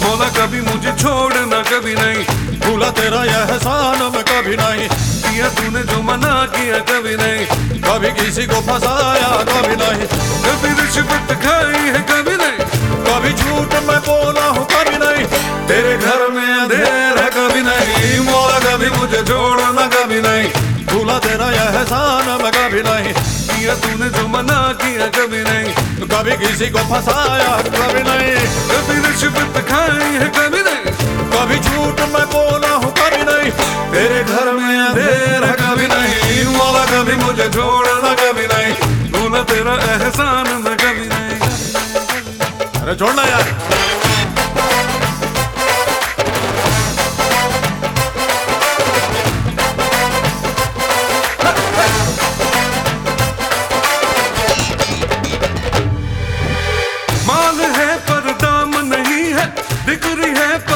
मौला कभी मुझे छोड़ना कभी नहीं भूला तेरा एहसान मैं कभी नहीं किया तूने जो मना किया कभी नहीं कभी किसी को फंसाया कभी नहीं कभी रिश्वत खाई है कभी छोड़ना कभी नहीं। भूला तेरा यह एहसान मैं कभी नहीं। किया तूने जो मना किया कभी नहीं। कभी किसी को फंसाया, कभी नहीं। कभी रिश्वत खाई है, कभी नहीं। कभी झूठ मैं बोला हूँ, कभी नहीं। तेरे घर में अंधेर कभी नहीं। वाला कभी मुझे छोड़ना कभी नहीं। भूला तेरा एहसान, मैं कभी नहीं। अरे छोड़ना यार।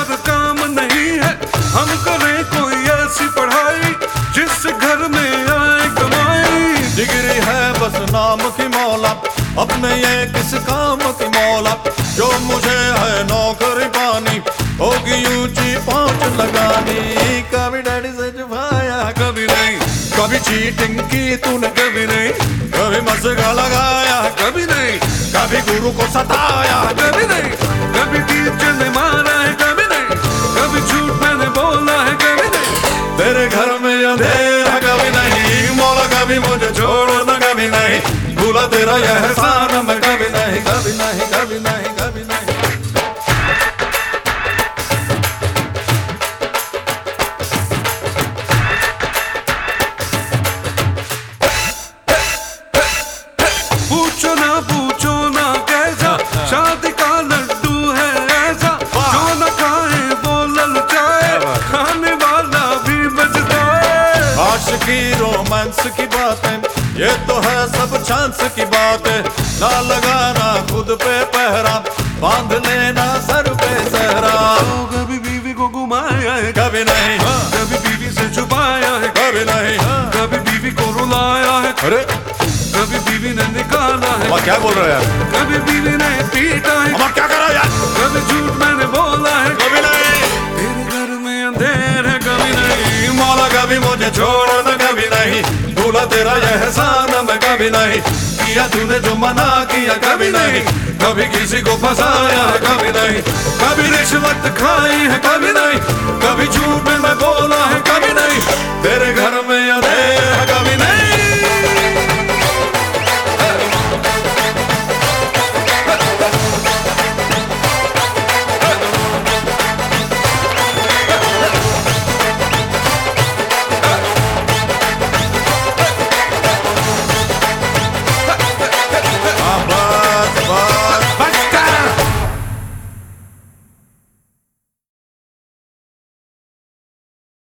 पर काम नहीं है। हम करें कोई ऐसी पढ़ाई, जिस घर में आए कमाई। डिग्री है बस नाम की मौला, अपने ये किस काम की मौला? जो मुझे है नौकरी पानी, होगी ऊँची पहुँच लगानी। कभी डैडी से छुपाया कभी नहीं। कभी चीटिंग की तूने, कभी नहीं। कभी मसगा लगाया, कभी नहीं। कभी गुरु को सताया, कभी नहीं। यह एहसान मैं कभी नहीं कभी नहीं कभी नहीं कभी नहीं पूछो ना पूछो ना कैसा? शादी का लड्डू है ऐसा। जो न खाए वो ललचाए खाने वाला भी बचता है आशिकी रोमांस की बातें ये तो है सब चांस की बातें। ना लगाना खुद पे पहरा बाँध लेना सर पे सहरा। तो कभी बीवी को घुमाया है कभी नहीं हाँ, कभी बीवी से छुपाया है कभी नहीं हाँ। कभी बीवी को रुलाया है अरे। कभी बीवी ने निकाला है क्या बोल रहे हो कभी बीवी ने पीटा है क्या करा यार? कभी झूठ मैंने बोला है कभी नहीं। तेरे घर में अंधेर है कभी नहीं। मौला कभी मुझे छोड़ना तेरा एहसान मैं कभी नहीं। किया तूने जो मना, किया कभी नहीं। कभी किसी को फंसाया है, कभी नहीं। कभी रिश्वत खाई है, कभी नहीं। कभी झूठ